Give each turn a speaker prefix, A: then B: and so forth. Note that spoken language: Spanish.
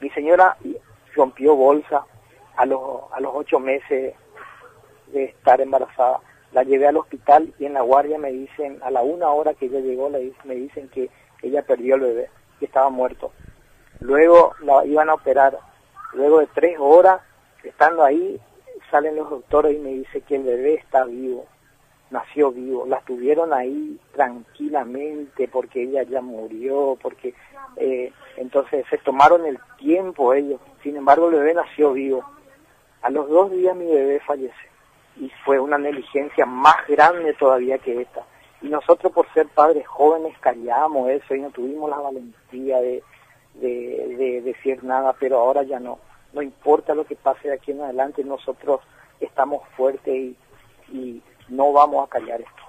A: Mi señora rompió bolsa a los, a los ocho meses de estar embarazada. La llevé al hospital y en la guardia me dicen, a la una hora que ella llegó, me dicen que ella perdió el bebé, que estaba muerto. Luego la iban a operar. Luego de tres horas, estando ahí, salen los doctores y me dicen que el bebé está vivo, vivo. La tuvieron ahí tranquilamente porque ella ya murió, porque eh, entonces se tomaron el tiempo ellos. Sin embargo, el bebé nació vivo. A los dos días mi bebé fallece y fue una negligencia más grande todavía que esta. Y nosotros por ser padres jóvenes callamos eso y no tuvimos la valentía de, de, decir nada, pero ahora ya no. No importa lo que pase de aquí en adelante, nosotros estamos fuertes y no vamos a callar esto.